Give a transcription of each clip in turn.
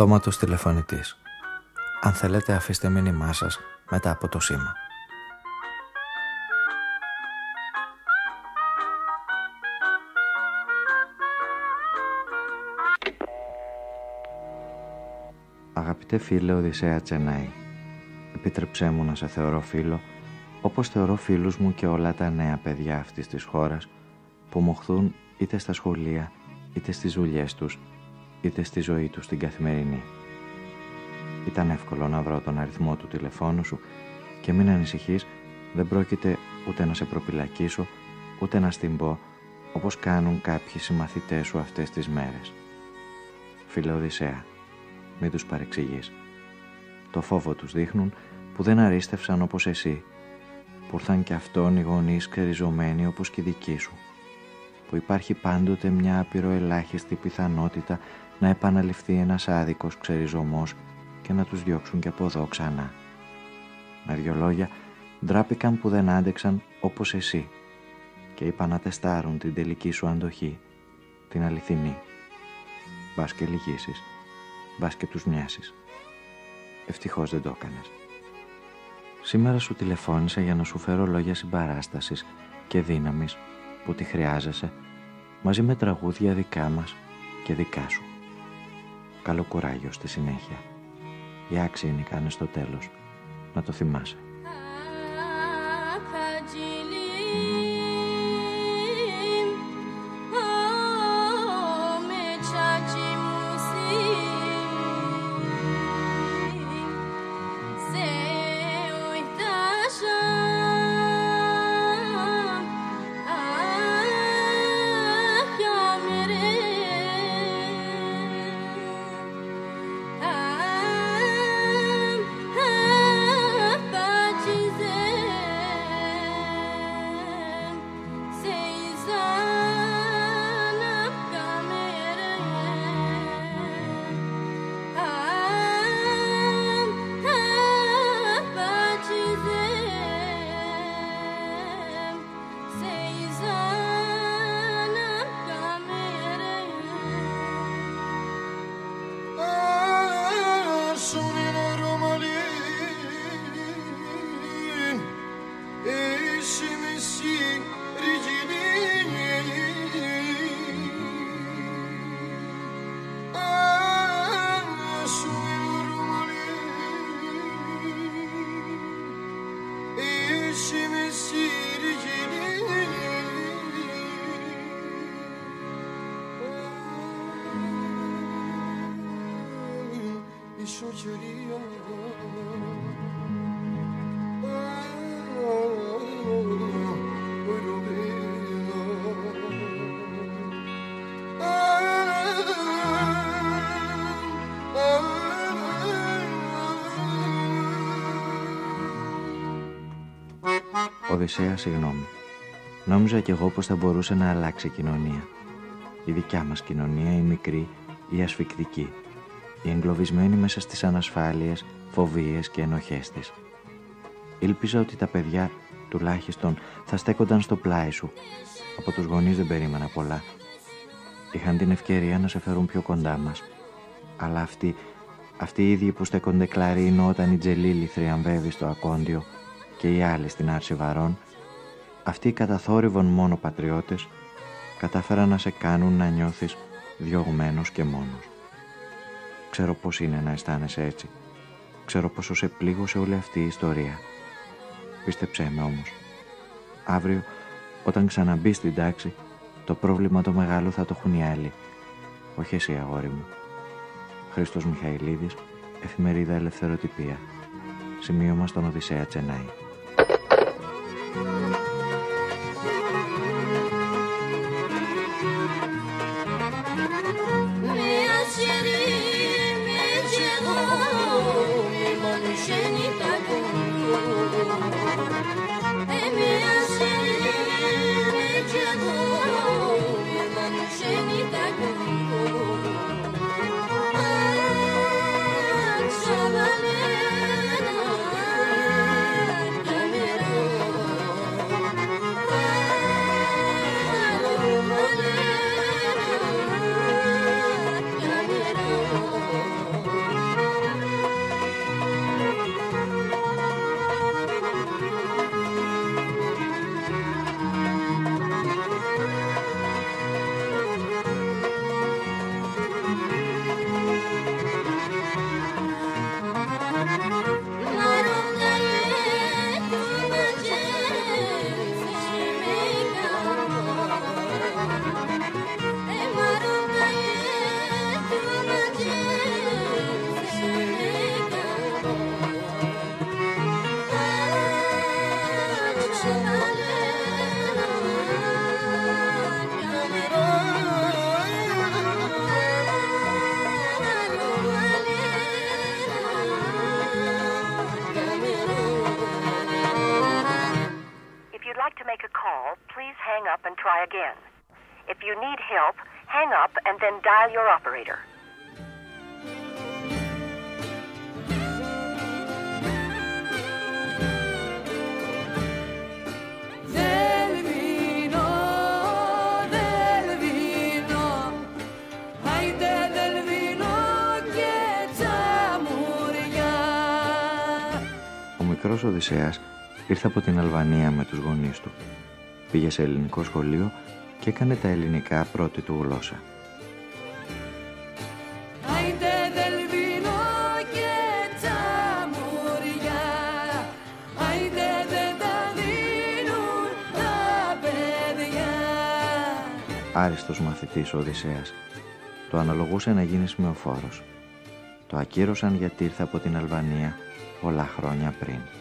Αυτόματος τηλεφωνητής. Αν θέλετε αφήστε μήνυμά σας μετά από το σήμα. Αγαπητέ φίλε Οδυσσέα Τσενάη, επίτρεψέ μου να σε θεωρώ φίλο, όπως θεωρώ φίλους μου και όλα τα νέα παιδιά αυτής της χώρας που μοχθούν είτε στα σχολεία, είτε στις δουλειές τους, είτε στη ζωή τους την καθημερινή. Ήταν εύκολο να βρω τον αριθμό του τηλεφώνου σου και μην ανησυχείς, δεν πρόκειται ούτε να σε προπυλακίσω, ούτε να στην πω, όπως κάνουν κάποιοι συμμαθητές σου αυτές τις μέρες. Φίλε Οδυσσέα, μην τους παρεξηγείς. Το φόβο τους δείχνουν που δεν αρίστευσαν όπως εσύ, που ήρθαν κι αυτόν οι γονείς κρεριζωμένοι όπως και οι δικοί σου, που υπάρχει πάντοτε μια απειροελάχιστη πιθανότητα να επαναληφθεί ένας άδικος ξεριζωμός και να τους διώξουν και από εδώ ξανά. Με δυο λόγια, ντράπηκαν που δεν άντεξαν όπως εσύ και είπαν να τεστάρουν την τελική σου αντοχή, την αληθινή. Μπας και λυγίσεις μπας και τους μοιάσεις. Ευτυχώς δεν το έκανες. Σήμερα σου τηλεφώνησα για να σου φέρω λόγια συμπαράστασης και δύναμης που τη χρειάζεσαι μαζί με τραγούδια δικά μας και δικά σου. Καλό κουράγιο στη συνέχεια. Οι άξιοι είναι στο τέλος. Να το θυμάσαι. Οδυσσέα, συγγνώμη. Νόμιζα κι εγώ πως θα μπορούσε να αλλάξει η κοινωνία. Η δικιά μας κοινωνία, η μικρή, η ασφικτική. Η εγκλωβισμένη μέσα στις ανασφάλειες, φοβίες και ενοχές της. Ήλπιζα ότι τα παιδιά, τουλάχιστον, θα στέκονταν στο πλάι σου. Από τους γονείς δεν περίμενα πολλά. Είχαν την ευκαιρία να σε φέρουν πιο κοντά μας. Αλλά αυτοί, αυτοί οι ίδιοι που στέκονται κλαρίνο όταν η Τζελίλη θριαμβεύει στο ακόντιο, και οι άλλοι στην άρση βαρών, αυτοί οι καταθόρυβον μόνο πατριώτες κατάφεραν να σε κάνουν να νιώθεις διωγμένος και μόνος. Ξέρω πώς είναι να αισθάνεσαι έτσι. Ξέρω πόσο σε πλήγωσε όλη αυτή η ιστορία. Πίστεψέ με όμως. Αύριο, όταν ξαναμπεί στην τάξη, το πρόβλημα το μεγάλο θα το έχουν οι άλλοι. Όχι εσύ αγόρι μου. Χρήστος Μιχαηλίδης, Εφημερίδα Ελευθεροτυπία. Σημείωμα στον Οδυσσέα Τσενάη. Οδυσσέας ήρθε από την Αλβανία με τους γονείς του. Πήγε σε ελληνικό σχολείο και έκανε τα ελληνικά πρώτη του γλώσσα. Άριστος μαθητής ο Οδυσσέας. Το αναλογούσε να γίνει σημεοφόρος. Το ακύρωσαν γιατί ήρθε από την Αλβανία πολλά χρόνια πριν.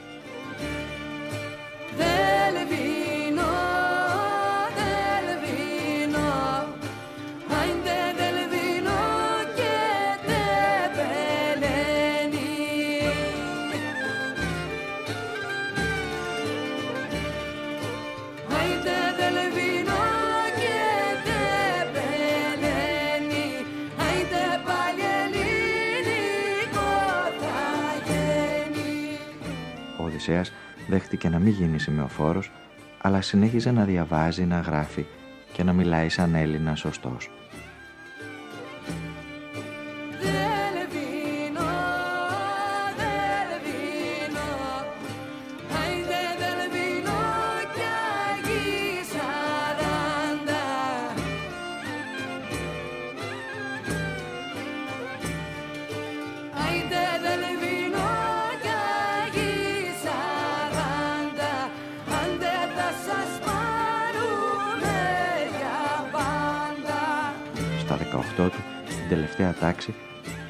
Οδυσσέας δέχτηκε να μην γίνει σημεοφόρος, αλλά συνέχιζε να διαβάζει, να γράφει και να μιλάει σαν Έλληνας σωστός.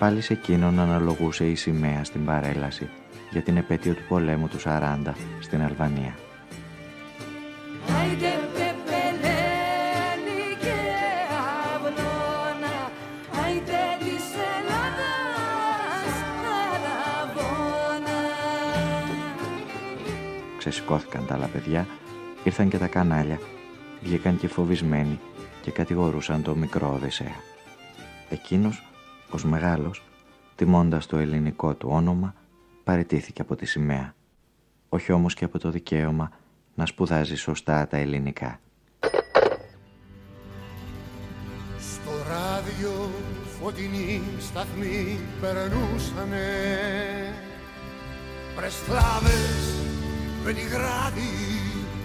Πάλι σε εκείνον αναλογούσε η σημαία στην παρέλαση για την επέτειο του πολέμου του 40 στην Αλβανία. Ξεσηκώθηκαν τα άλλα παιδιά, ήρθαν και τα κανάλια, βγήκαν και φοβισμένοι και κατηγορούσαν το μικρό Οδυσσέα. Εκείνος, ως μεγάλος, τιμώντας το ελληνικό του όνομα, παρετήθηκε από τη σημαία. Όχι όμως και από το δικαίωμα να σπουδάζει σωστά τα ελληνικά. Στο ράδιο φωτεινή σταθμή περνούσανε Πρεσλάβες με τη γράδι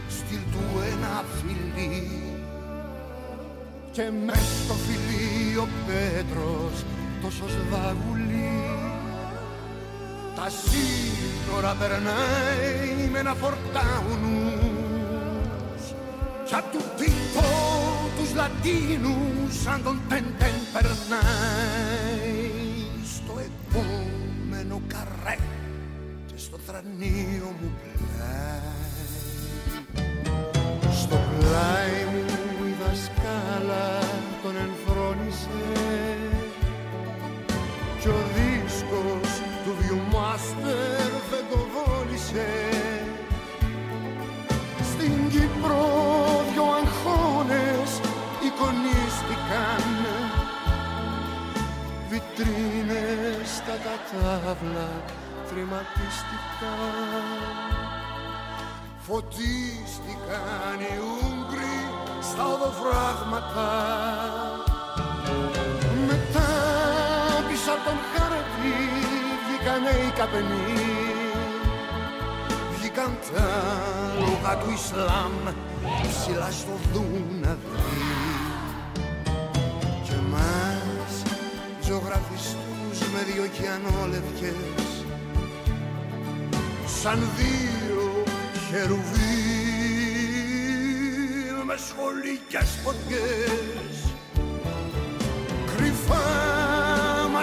στυλ του ένα φιλί και μες στο φιλί ο Πέτρος τόσο σβαγουλή τα σύνορα περνάει με ένα φορτάουνους. Κι απ' του τύπο τους Λατίνους σαν τον τεν περνάει στο επόμενο καρέ και στο θρανίο μου πλάι. Στο πλάι κι ο δίσκος του βιομάστερ δεν το βόλησε στην Κύπρο δυο αγχώνες εικονίστηκαν. Βιτρίνες στα κατάβλα θρηματίστηκαν φωτίστηκαν οι Ούγγροι στα οδοφράγματα. Μετά πίσω από τον χάρτη βγήκανε οι καπενοί Βγήκαν τα λόγα του Ισλάμ ψηλά στο Δούναβι. Και εμάς ζωγραφιστούς με δυο κιανόλευκες σαν δύο χερουβί με σχολικές φωτιές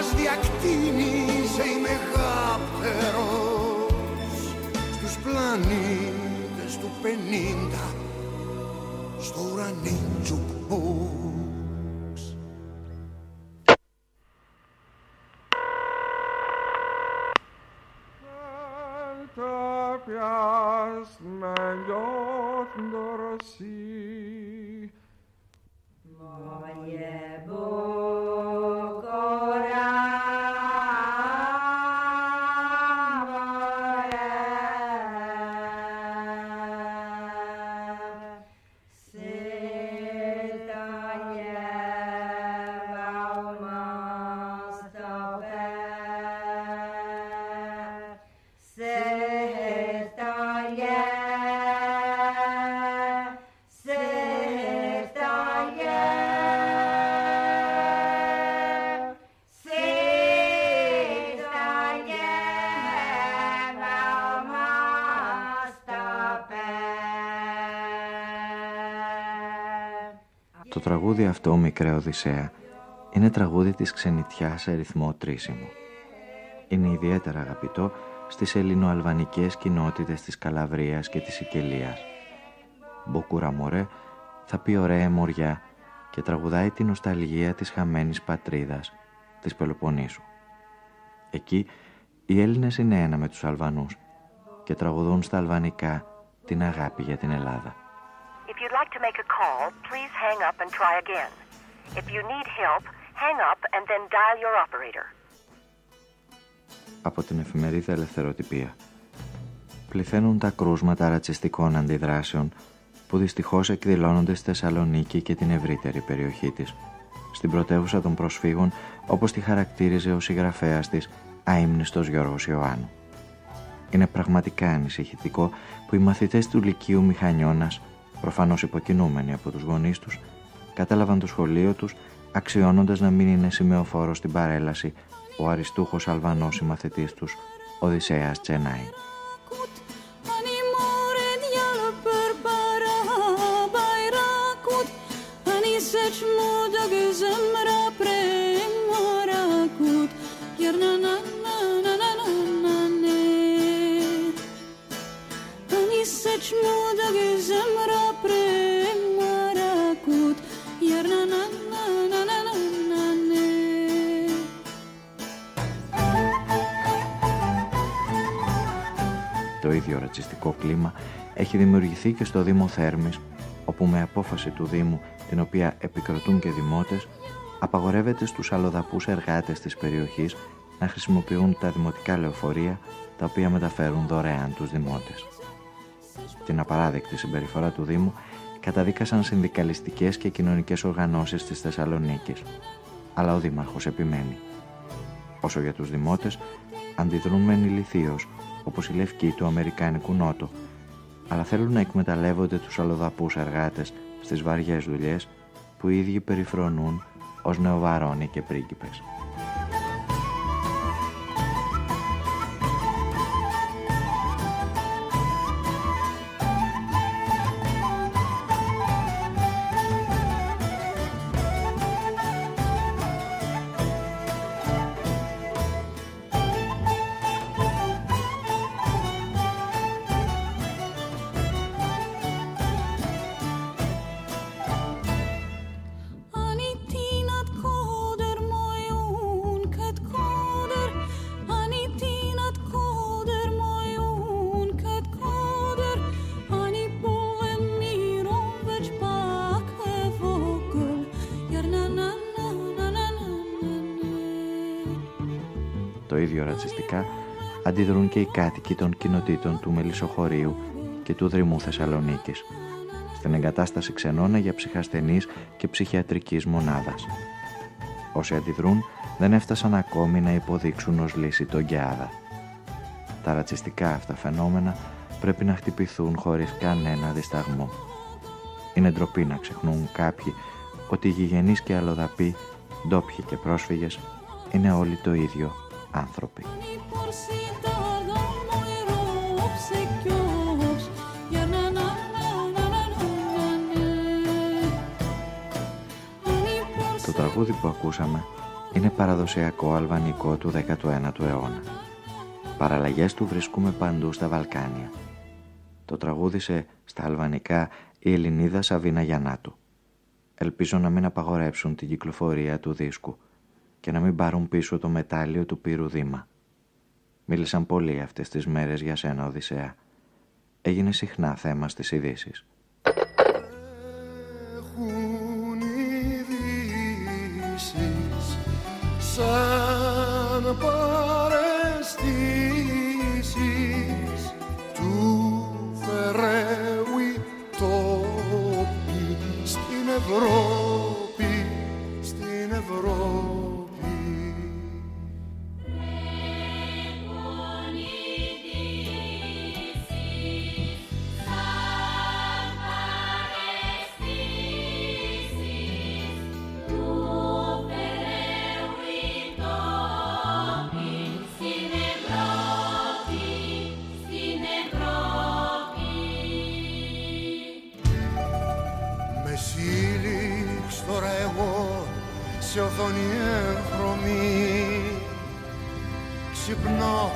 μας διακτήνιζε η μεγάπτερος. Στους πλανήτες του πενήντα στο ουρανίτζου Το τραγούδι αυτό, Μικρέ Οδυσσέα, είναι τραγούδι της ξενιτιάς σε ρυθμό τρίσιμο. Είναι ιδιαίτερα αγαπητό στις ελληνοαλβανικές κοινότητες της Καλαβρίας και της Σικελίας. Μποκούρα μωρέ θα πει ωραία μοριά και τραγουδάει την νοσταλγία της χαμένης πατρίδας, της Πελοποννήσου. Εκεί οι Έλληνες είναι ένα με τους Αλβανούς και τραγουδούν στα αλβανικά την αγάπη για την Ελλάδα. Call, please hang up and try again. If you need help, hang up and then dial your operator. Από την εφημερίδα Ελευθεροτυπία. Πληθαίνουν τα κρούσματα ρατσιστικών αντιδράσεων που δυστυχώς εκδηλώνονται στη Θεσσαλονίκη και την ευρύτερη περιοχή της. Στην πρωτεύουσα των προσφύγων, όπως τη χαρακτήριζε ο συγγραφέας της, αείμνηστος Γιώργος Ιωάννου. Είναι πραγματικά ανησυχητικό που οι μαθητές του Λυκείου Μηχανιώνας, προφανώς υποκινούμενοι από τους γονείς τους, κατάλαβαν το σχολείο τους αξιώνοντας να μην είναι σημεοφόρο στην παρέλαση ο αριστούχος Αλβανός συμμαθητής τους, Οδυσσέας Τσενάη. Ίδιο ρατσιστικό κλίμα έχει δημιουργηθεί και στο Δήμο Θέρμης, όπου με απόφαση του Δήμου, την οποία επικροτούν και δημότες, απαγορεύεται στους αλλοδαπούς εργάτες της περιοχής να χρησιμοποιούν τα δημοτικά λεωφορεία, τα οποία μεταφέρουν δωρεάν τους δημότες. Την απαράδεκτη συμπεριφορά του Δήμου καταδίκασαν συνδικαλιστικές και κοινωνικές οργανώσεις της Θεσσαλονίκης, αλλά ο Δήμαρχος επιμένει. Όσο για τους δημότες, αντιδρούν μεν ηλιθίως, όπως η Λευκή του Αμερικάνικου Νότου, αλλά θέλουν να εκμεταλλεύονται τους αλλοδαπούς εργάτες στις βαριές δουλειές που οι ίδιοι περιφρονούν ως νεοβαρόνοι και πρίγκιπες. Ρατσιστικά αντιδρούν και οι κάτοικοι των κοινοτήτων του Μελισσοχωρίου και του Δρυμού Θεσσαλονίκης στην εγκατάσταση ξενώνα για ψυχασθενείς και ψυχιατρικής μονάδας. Όσοι αντιδρούν δεν έφτασαν ακόμη να υποδείξουν ως λύση τον Γκιάδα. Τα ρατσιστικά αυτά φαινόμενα πρέπει να χτυπηθούν χωρίς κανένα δισταγμό. Είναι ντροπή να ξεχνούν κάποιοι ότι οι γηγενείς και αλλοδαποί, ντόπιοι και πρόσφυγες, είναι όλοι το ίδιο άνθρωποι. Το τραγούδι που ακούσαμε είναι παραδοσιακό αλβανικό του 19ου αιώνα. Παραλλαγές του βρίσκουμε παντού στα Βαλκάνια. Το τραγούδισε στα αλβανικά η Ελληνίδα Σαβίνα Γιαννάτου. Ελπίζω να μην απαγορέψουν την κυκλοφορία του δίσκου και να μην πάρουν πίσω το μετάλλιο του πύρου Δήμα. Μίλησαν πολύ αυτές τις μέρες για σένα, Οδυσσέα. Έγινε συχνά θέμα στις ειδήσει. Έχουν ειδήσεις σαν παρεστήσεις του Φεραίου τόποι στην Ευρώπη, στην Ευρώπη. Ξυπνώ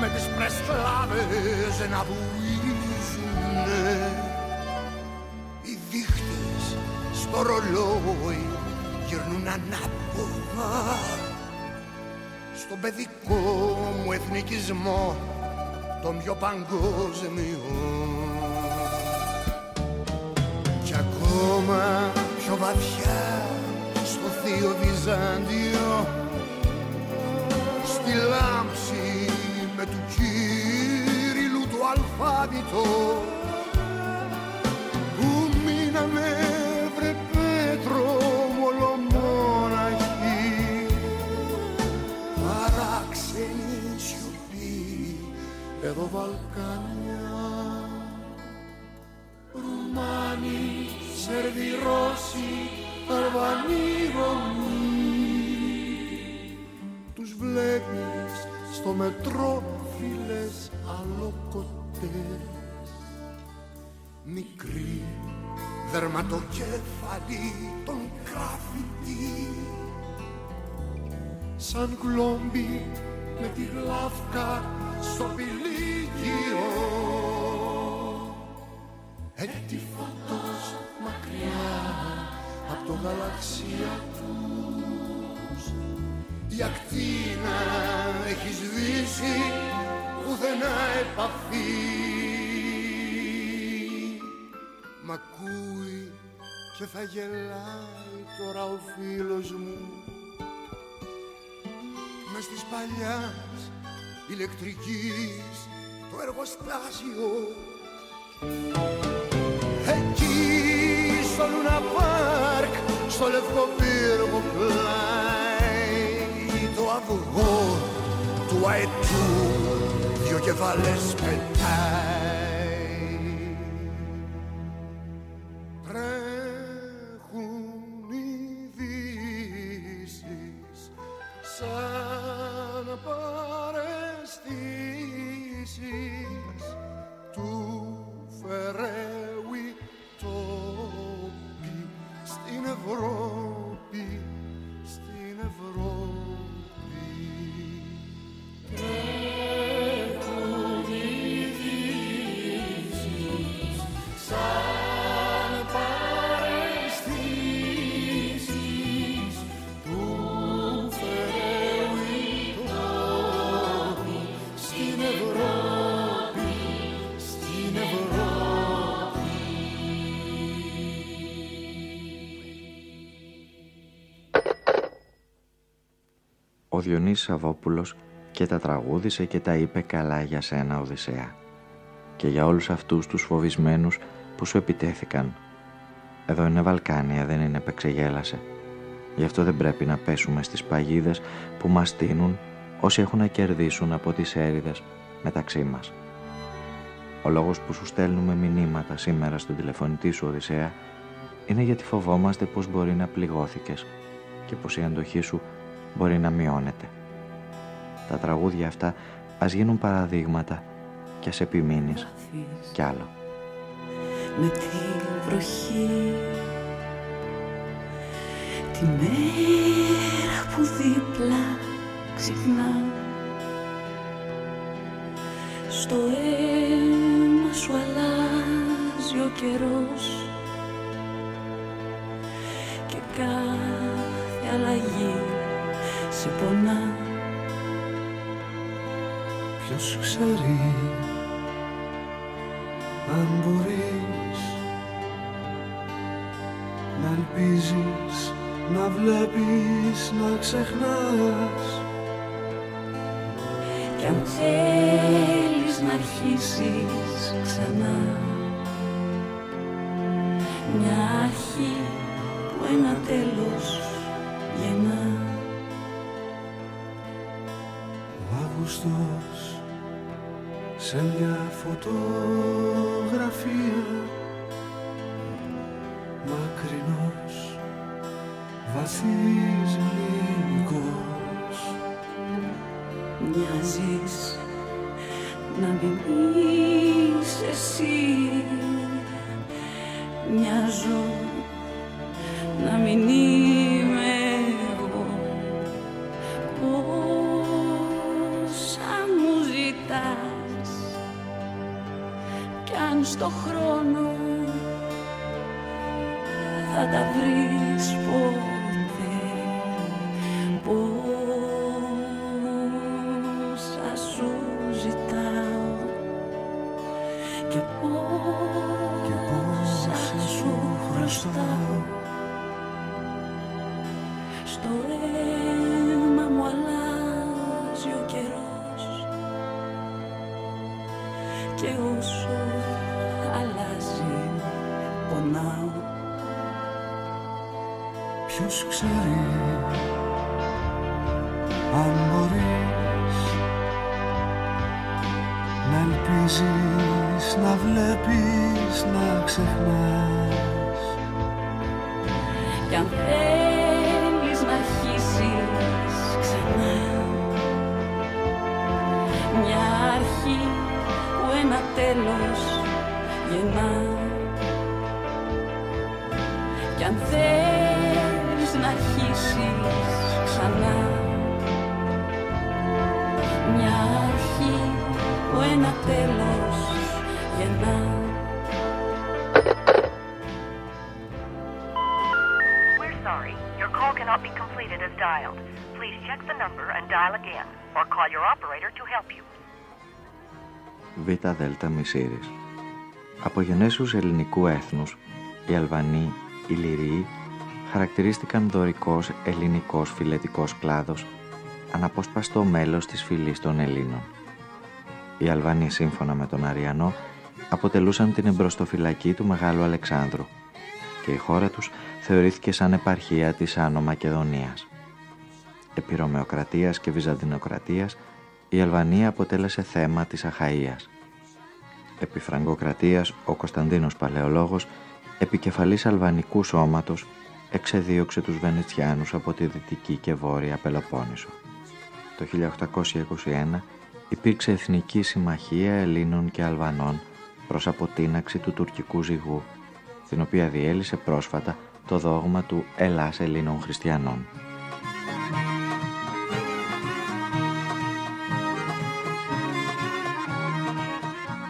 με τις πρεσκλάβες να βουίζουνε. Οι δείχτες στο ρολόι γυρνούν ανάποδα. Στον παιδικό μου εθνικισμό τον πιο παγκόσμιο. Κι ακόμα πιο βαθιά στο θείο Βυζάντιο με του κύριλου του αλφάβητο. Που μείναμε βρε Πέτρο μολομόναχοι. Παράξενη σιωπή εδώ Βαλκάνια. Ρουμάνοι, Σερβι, Ρώσοι, Αλβανοί, Τους βλέπεις στο μετρό φίλες αλοκοτές. Μικρή δερματοκέφαλη τον γραφητή. Σαν κλόμπι με τη γλάφκα στο πηλίκιο Έτσι φωτός μακριά από το γαλαξία τους. Η ακτίνα έχεις σβήσει πουθενά επαφή. Μ' ακούει και θα γελάει τώρα ο φίλος μου. Μες της παλιάς ηλεκτρικής το εργοστάσιο. Εκεί στο Λούνα Πάρκ στο Λευκό Πύργο πλάι το αυγό του αετού give a lisping Ο Διονύσης Σαββόπουλος και τα τραγούδισε και τα είπε καλά για σένα Οδυσσέα και για όλους αυτούς τους φοβισμένους που σου επιτέθηκαν. Εδώ είναι Βαλκάνια, δεν είναι επεξεγέλασε. Γι' αυτό δεν πρέπει να πέσουμε στις παγίδες που μας στείνουν όσοι έχουν να κερδίσουν από τις έρηδες μεταξύ μας. Ο λόγος που σου στέλνουμε μηνύματα σήμερα στον τηλεφωνητή σου Οδυσσέα είναι γιατί φοβόμαστε πως μπορεί να πληγώθηκες και πως η αντοχή σου μπορεί να μειώνεται. Τα τραγούδια αυτά ας γίνουν παραδείγματα και ας επιμείνεις κι άλλο. με τη βροχή τη μέρα που δίπλα ξυπνά στο αίμα σου αλλάζει ο καιρός και κάθε αλλαγή σε πονά. Ποιος ξέρει αν μπορείς να ελπίζεις, να βλέπεις, να ξεχνάς. Κι αν θέλεις να αρχίσεις ξανά. Μια αρχή που ένα τέλος γεννά σε μια φωτογραφία. Μακρινός βαθύς λύκος. Μοιάζεις να μην είσαι εσύ. Μοιάζω να μην είμαι στο χρόνο. Θα τα βρεις ποτέ ένα τέλος γεννά κι αν θέλεις να αρχίσεις ξανά μια αρχή που ένα τέλος γεννά We're sorry. Your call cannot be completed as dialed. Please check the number and dial again, or call your operator to help you. Β. Δέλτα Μισήρης. Από γενέσους ελληνικού έθνους, οι Αλβανοί, οι Λυριοί, χαρακτηρίστηκαν δωρικός ελληνικός φιλετικός κλάδος, αναπόσπαστο μέλος της φυλής των Ελλήνων. Οι Αλβανοί, σύμφωνα με τον Αριανό, αποτελούσαν την εμπροστοφυλακή του Μεγάλου Αλεξάνδρου και η χώρα τους θεωρήθηκε σαν επαρχία της Άνω Μακεδονίας. Επί Ρωμαιοκρατίας και Βυζαντινοκρατίας, η Αλβανία αποτέλεσε θέμα της Αχαΐας. Επί Φραγκοκρατίας, ο Κωνσταντίνος Παλαιολόγος, επικεφαλής αλβανικού σώματος, εξεδίωξε τους Βενετσιάνους από τη Δυτική και Βόρεια Πελοπόννησο. Το 1821 υπήρξε Εθνική Συμμαχία Ελλήνων και Αλβανών προς αποτείναξη του τουρκικού ζυγού, την οποία διέλυσε πρόσφατα το δόγμα του Ελλάς Ελλήνων Χριστιανών.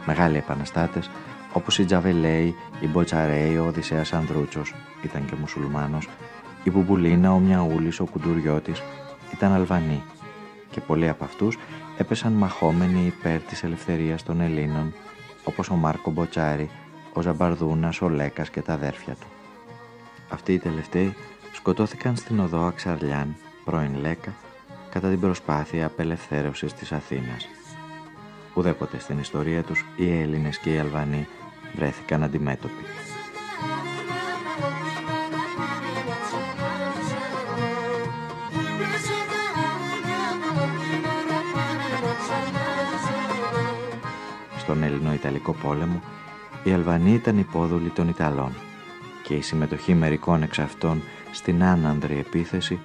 Μεγάλοι επαναστάτες όπως οι Τζαβελέοι, οι Μποτσαρέοι, ο Οδυσσέας Ανδρούτσος, ήταν και μουσουλμάνος, η Μπουμπουλίνα, ο Μιαούλης, ο Κουντουριώτης, ήταν Αλβανοί και πολλοί από αυτούς έπεσαν μαχόμενοι υπέρ της ελευθερίας των Ελλήνων, όπως ο Μάρκο Μποτσάρη, ο Ζαμπαρδούνας, ο Λέκας και τα αδέρφια του. Αυτοί οι τελευταίοι σκοτώθηκαν στην οδό Αξαρλιάν, πρώην Λέκα, κατά την προσπάθεια απελευθέρωσης της Αθήνας. Ουδέποτε στην ιστορία τους οι Έλληνες και οι Αλβανοί βρέθηκαν αντιμέτωποι. Στον Ελληνο-Ιταλικό πόλεμο οι Αλβανοί ήταν υπόδουλοι των Ιταλών και η συμμετοχή μερικών εξ αυτών στην άνανδρη επίθεση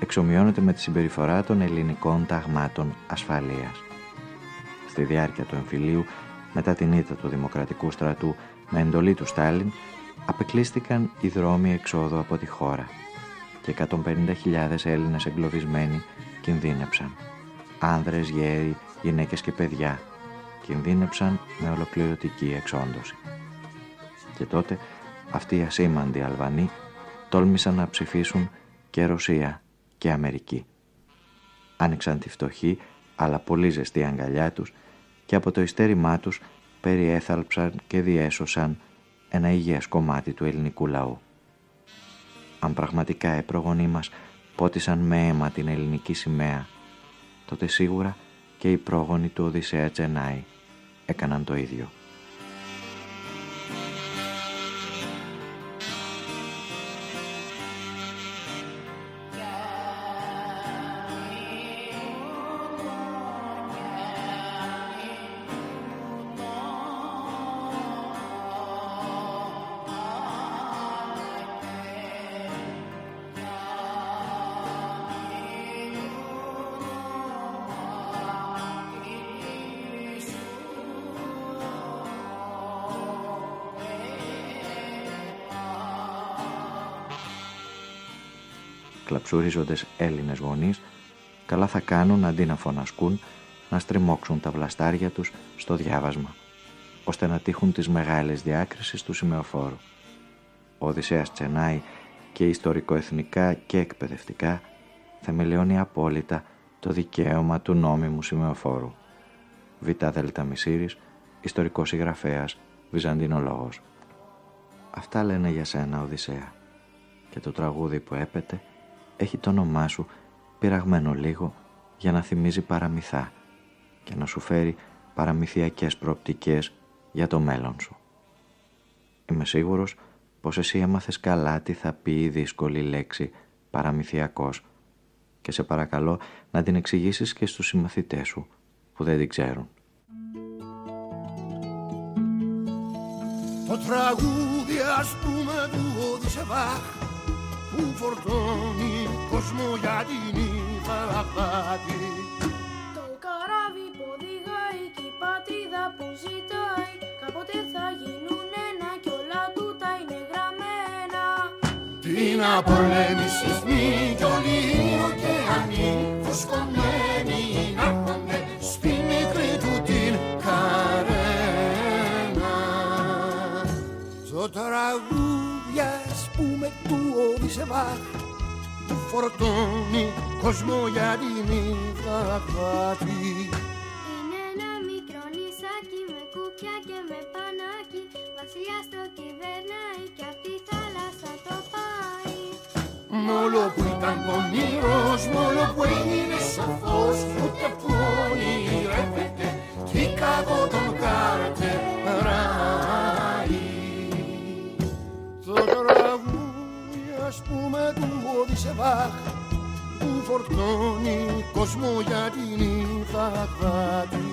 εξομοιώνεται με τη συμπεριφορά των ελληνικών ταγμάτων ασφαλείας. Στη διάρκεια του εμφυλίου, μετά την ήττα του Δημοκρατικού στρατού με εντολή του Στάλιν, απεκλείστηκαν οι δρόμοι εξόδου από τη χώρα και 150.000 Έλληνες εγκλωβισμένοι κινδύνεψαν. Άνδρες, γέροι, γυναίκες και παιδιά κινδύνεψαν με ολοκληρωτική εξόντωση. Και τότε αυτοί οι ασήμαντοι Αλβανοί τόλμησαν να ψηφίσουν και Ρωσία και Αμερική. Άνοιξαν τη φτωχή αλλά πολύ ζεστή αγκαλιά τους και από το ιστέρημά τους περιέθαλψαν και διέσωσαν ένα υγιές κομμάτι του ελληνικού λαού. Αν πραγματικά οι προγονείς μας πότισαν με αίμα την ελληνική σημαία, τότε σίγουρα και οι πρόγονοι του Οδυσσέα Τσενάη έκαναν το ίδιο. Κλαψουρίζοντες Έλληνες γονείς, καλά θα κάνουν αντί να φωνασκούν, να στριμώξουν τα βλαστάρια τους στο διάβασμα. ώστε να τύχουν τις μεγάλες διάκρισεις του σημεοφόρου. Ο Οδυσσέας τσενάει και ιστορικοεθνικά και εκπαιδευτικά θεμελιώνει απόλυτα το δικαίωμα του νόμιμου σημεοφόρου. Β. Δέλτα Μισήρης, ιστορικός συγγραφέας, βυζαντινολόγος. Αυτά λένε για σένα, Οδυσσέα. Και το τραγούδι που έπεται έχει το όνομά σου πειραγμένο λίγο για να θυμίζει παραμυθά και να σου φέρει παραμυθιακές προοπτικές για το μέλλον σου. Είμαι σίγουρος πως εσύ έμαθες καλά τι θα πει η δύσκολη λέξη παραμυθιακός και σε παρακαλώ να την εξηγήσεις και στους συμμαθητές σου που δεν την ξέρουν. Το τραγούδι ας πούμε του Οδυσσεβάχ που φορτώνει κόσμο για την Ιθαγάτη Το καράβι που οδηγάει και η πατρίδα που ζητάει κάποτε θα γίνουν ένα κι όλα τούτα είναι γραμμένα. Την απολέμησης μη κι όλοι οι ωκεανοί φουσκωμένοι πούμε του Οδυσσεβάχ που φορτώνει κόσμο για την Ιθαγάτη Είναι ένα μικρό νησάκι με κουπιά και με πανάκι. Βασιλιάς το κυβερνάει και απ' τη θάλασσα το πάει. Μόλο που ήταν πονηρός, μόλο που έγινε σοφός Ούτε που ονειρεύεται τι κακό τον καρτεράει Το ας πούμε του Οδυσσεβάχ που φορτώνει κόσμο για την Ιθαγάτη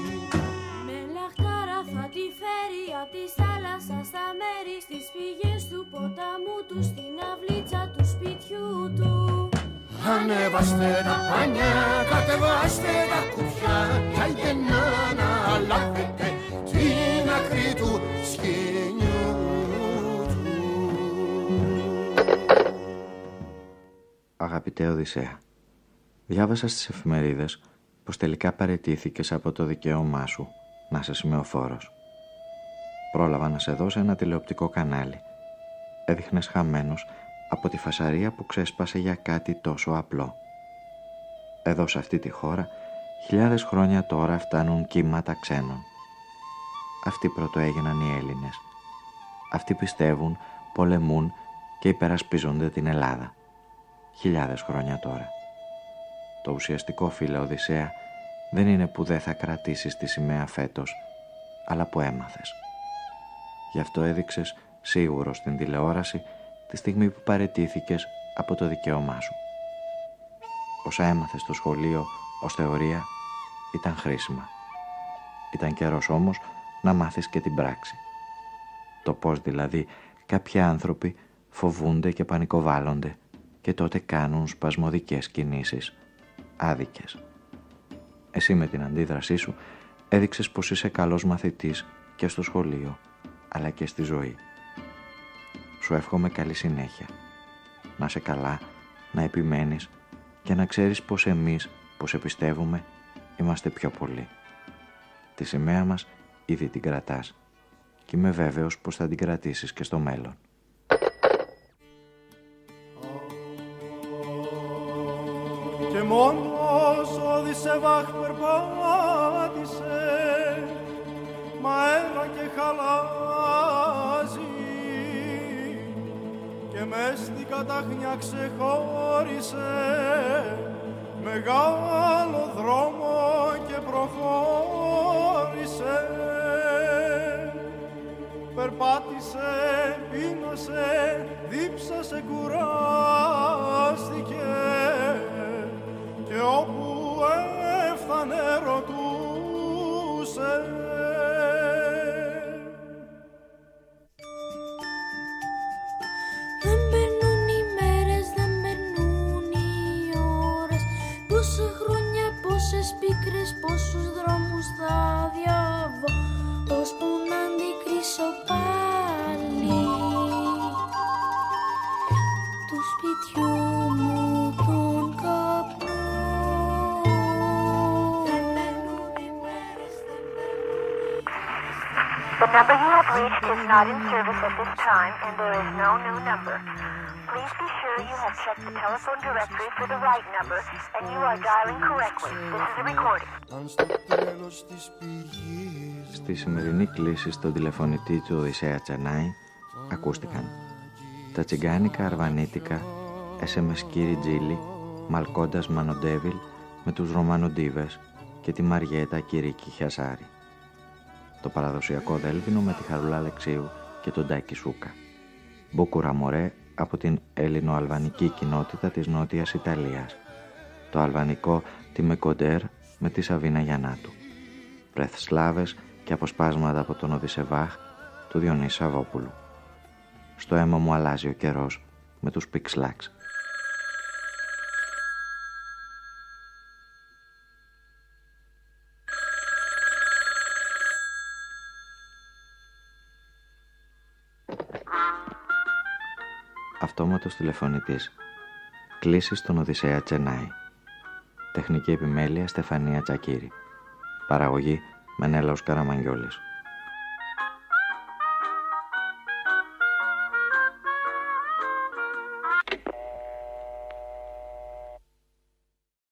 Με λαχτάρα θα τη φέρει απ' τη θάλασσα στα μέρη Στις πηγές του ποταμού του στην αυλίτσα του σπιτιού του. Ανέβαστε τα πάνια, κατεβάστε τα κουπιά Κι άιντε να αναλάβετε Αγαπητέ Οδυσσέα, διάβασα στις εφημερίδες πως τελικά παρετήθηκες από το δικαίωμά σου να είσαι σημεοφόρος. Πρόλαβα να σε δώσω ένα τηλεοπτικό κανάλι. Έδειχνες χαμένος από τη φασαρία που ξέσπασε για κάτι τόσο απλό. Εδώ σε αυτή τη χώρα, χιλιάδες χρόνια τώρα φτάνουν κύματα ξένων. Αυτοί πρώτο έγιναν οι Έλληνες. Αυτοί πιστεύουν, πολεμούν και υπερασπίζονται την Ελλάδα. Χιλιάδες χρόνια τώρα. Το ουσιαστικό φίλε Οδυσσέα δεν είναι που δεν θα κρατήσεις τη σημαία φέτος, αλλά που έμαθες. Γι' αυτό έδειξες σίγουρο στην τηλεόραση τη στιγμή που παρετήθηκες από το δικαίωμά σου. Όσα έμαθες στο σχολείο ως θεωρία ήταν χρήσιμα. Ήταν καιρός όμως να μάθεις και την πράξη. Το πώς δηλαδή κάποιοι άνθρωποι φοβούνται και πανικοβάλλονται και τότε κάνουν σπασμωδικές κινήσεις, άδικες. Εσύ με την αντίδρασή σου έδειξες πως είσαι καλός μαθητής και στο σχολείο, αλλά και στη ζωή. Σου εύχομαι καλή συνέχεια. Να σε καλά, να επιμένεις και να ξέρεις πως εμείς, πως επιστεύουμε, είμαστε πιο πολλοί. Τη σημαία μας ήδη την κρατάς και είμαι βέβαιος πως θα την κρατήσεις και στο μέλλον. Μόνος ο Δησεβάχ περπάτησε Μα έλα και χαλάζει. Και μες στην καταχνιά ξεχώρισε Μεγάλο δρόμο και προχώρησε. Περπάτησε, πείνασε, δίψασε, κουράστηκε και όπου έφτανε ρωτούσε. Δεν περνούν οι μέρες, δεν περνούν οι ώρες. Πόσα χρόνια, πόσες πίκρες, πόσους δρόμους θα διαβώ. Ώσπου να αντικρίσω πάλι The number you have reached is not in service at this time, and there is no new number. Please be sure you have checked the telephone directory for the right number and you are dialing correctly. This is a recording. Στη σημερινή κλίση στον τηλεφωνητή του Οδυσσέα Τσανάη ακούστηκαν τα τσιγκάνικα αρβανίτικα SMS Κύρι Τζίλι Μαλκόντας Μανοντέβιλ με τους Ρωμανοντίβες και τη Μαριέτα Κυρίκη Χιασάρη. Το παραδοσιακό Δέλβινο με τη Χαρουλά Αλεξίου και τον Τάκη Σούκα. Μπούκουρα Μωρέ από την ελληνοαλβανική κοινότητα της Νότιας Ιταλίας. Το αλβανικό τη Μεκοντέρ με τη Σαβίνα Γιαννάτου. Πρεθσλάβες και αποσπάσματα από τον Οδυσσεβάχ του Διονύση Σαββόπουλου. Στο αίμα μου αλλάζει ο καιρός με τους Πιξλάξ. Αυτόματος τηλεφωνητής. Κλήση στον Οδυσσέα Τσενάη. Τεχνική επιμέλεια Στεφανία Τσακύρη. Παραγωγή Μενέλαος Καραμαγγιόλης.